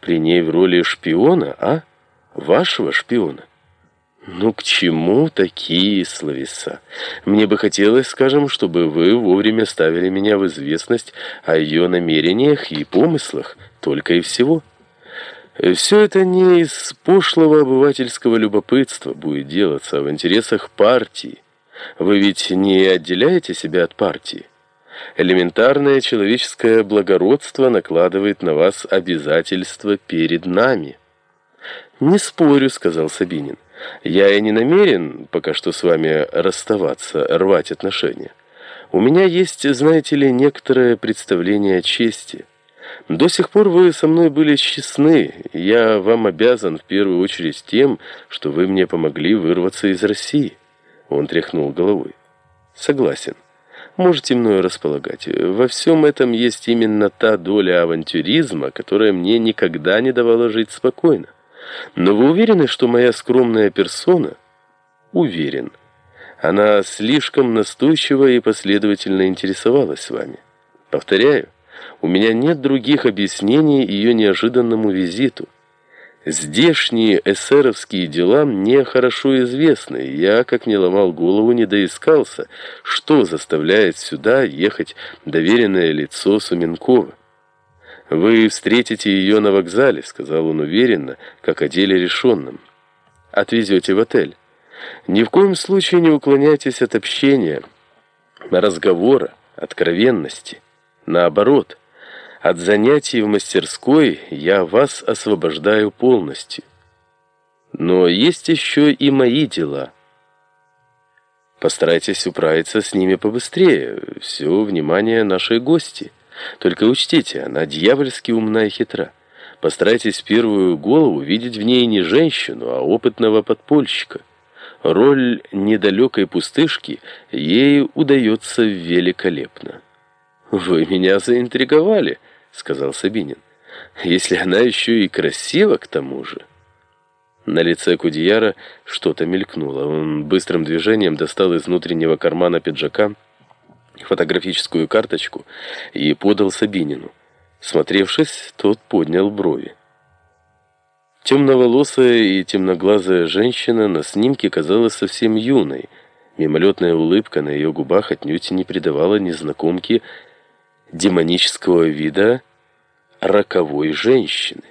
при ней в роли шпиона, а? Вашего шпиона? Ну, к чему такие словеса? Мне бы хотелось, скажем, чтобы вы вовремя ставили меня в известность о ее намерениях и помыслах, только и всего. Все это не из пошлого обывательского любопытства будет делаться, а в интересах партии. Вы ведь не отделяете себя от партии. Элементарное человеческое благородство накладывает на вас обязательства перед нами. «Не спорю», — сказал Сабинин. «Я и не намерен пока что с вами расставаться, рвать отношения. У меня есть, знаете ли, некоторое представление о чести». До сих пор вы со мной были честны. Я вам обязан в первую очередь тем, что вы мне помогли вырваться из России. Он тряхнул головой. Согласен. Можете мною располагать. Во всем этом есть именно та доля авантюризма, которая мне никогда не давала жить спокойно. Но вы уверены, что моя скромная персона? Уверен. Она слишком настойчиво и последовательно интересовалась вами. Повторяю. У меня нет других объяснений ее неожиданному визиту. Здешние эсеровские дела мне хорошо известны. Я, как не ломал голову, не доискался, что заставляет сюда ехать доверенное лицо Суменкова. «Вы встретите ее на вокзале», — сказал он уверенно, как о деле решенном. «Отвезете в отель. Ни в коем случае не уклоняйтесь от общения, разговора, откровенности». Наоборот, от занятий в мастерской я вас освобождаю полностью. Но есть еще и мои дела. Постарайтесь управиться с ними побыстрее. Все внимание нашей гости. Только учтите, она дьявольски умна и хитра. Постарайтесь первую голову видеть в ней не женщину, а опытного подпольщика. Роль недалекой пустышки ей удается великолепно. «Вы меня заинтриговали», — сказал Сабинин. «Если она еще и красива к тому же». На лице Кудияра что-то мелькнуло. Он быстрым движением достал из внутреннего кармана пиджака фотографическую карточку и подал Сабинину. Смотревшись, тот поднял брови. Темноволосая и темноглазая женщина на снимке казалась совсем юной. Мимолетная улыбка на ее губах отнюдь не придавала незнакомке демонического вида роковой женщины.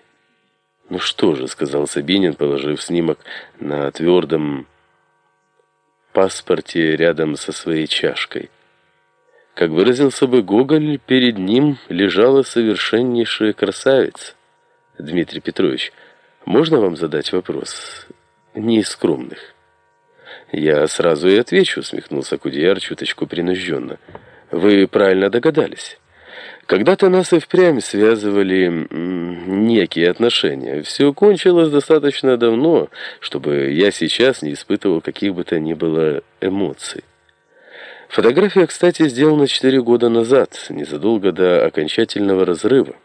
«Ну что же», — сказал Сабинин, положив снимок на твердом паспорте рядом со своей чашкой. Как выразился бы Гоголь, перед ним лежала совершеннейшая красавица. Дмитрий Петрович, можно вам задать вопрос? Не из скромных. Я сразу и отвечу, усмехнулся Кудияр чуточку принужденно. Вы правильно догадались. Когда-то нас и впрямь связывали некие отношения. Все кончилось достаточно давно, чтобы я сейчас не испытывал каких бы то ни было эмоций. Фотография, кстати, сделана четыре года назад, незадолго до окончательного разрыва.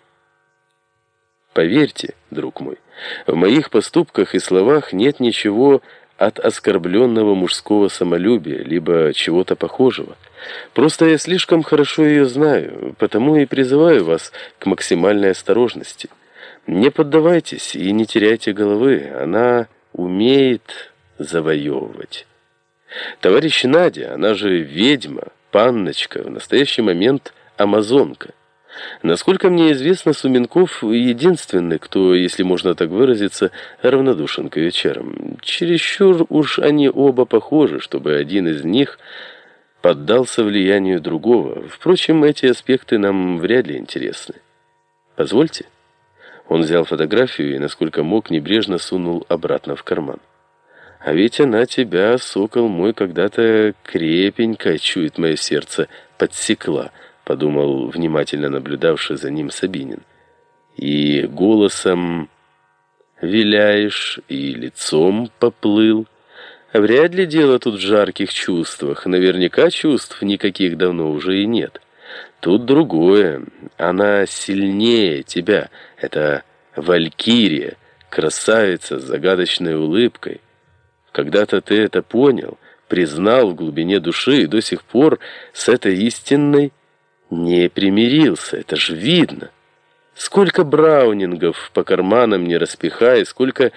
Поверьте, друг мой, в моих поступках и словах нет ничего от оскорбленного мужского самолюбия, либо чего-то похожего. Просто я слишком хорошо ее знаю, потому и призываю вас к максимальной осторожности. Не поддавайтесь и не теряйте головы, она умеет завоевывать. Товарищ Надя, она же ведьма, панночка, в настоящий момент амазонка. Насколько мне известно, Суменков единственный, кто, если можно так выразиться, равнодушен к вечерам. Чересчур уж они оба похожи, чтобы один из них поддался влиянию другого. Впрочем, эти аспекты нам вряд ли интересны. Позвольте. Он взял фотографию и, насколько мог, небрежно сунул обратно в карман. А ведь она тебя, сокол мой, когда-то крепенько, чует мое сердце, подсекла — подумал внимательно наблюдавший за ним Сабинин. И голосом виляешь, и лицом поплыл. Вряд ли дело тут в жарких чувствах. Наверняка чувств никаких давно уже и нет. Тут другое. Она сильнее тебя. Это Валькирия, красавица с загадочной улыбкой. Когда-то ты это понял, признал в глубине души и до сих пор с этой истинной не примирился, это же видно. Сколько браунингов по карманам не распихай, сколько